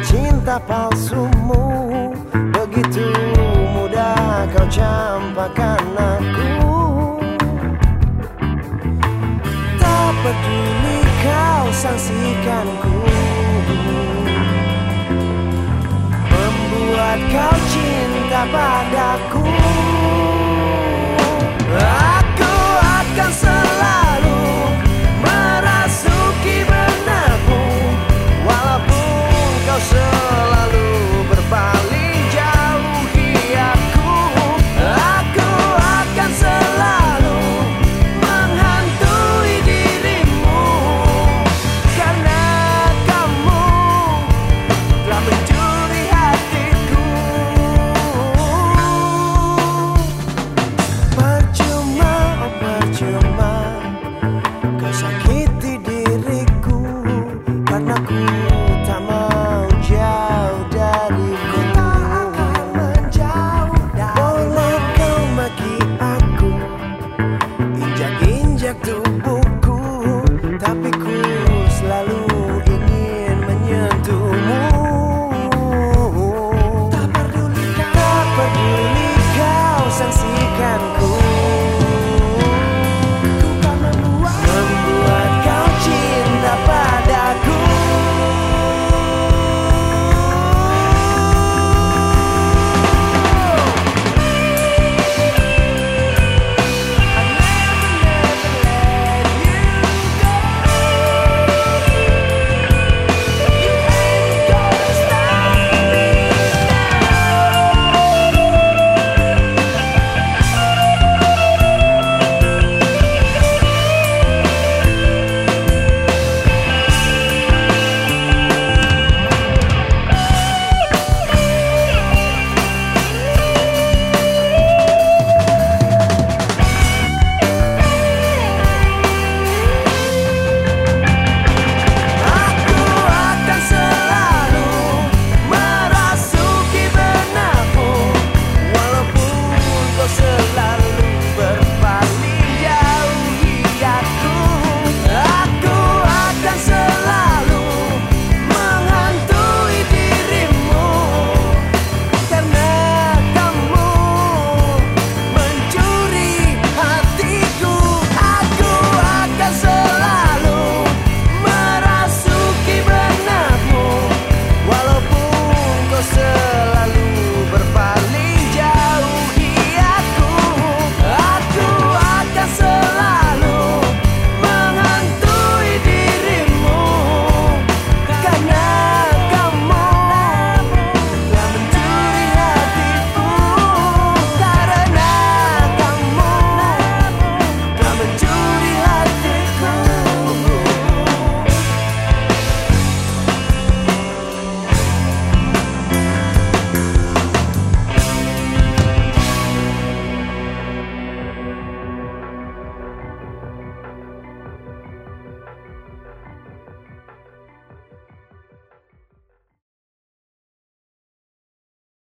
Cinta palsumu Begitu mudah kau campakkan aku. Tak peduli kau sanksikanku Membuat kau cinta padaku sense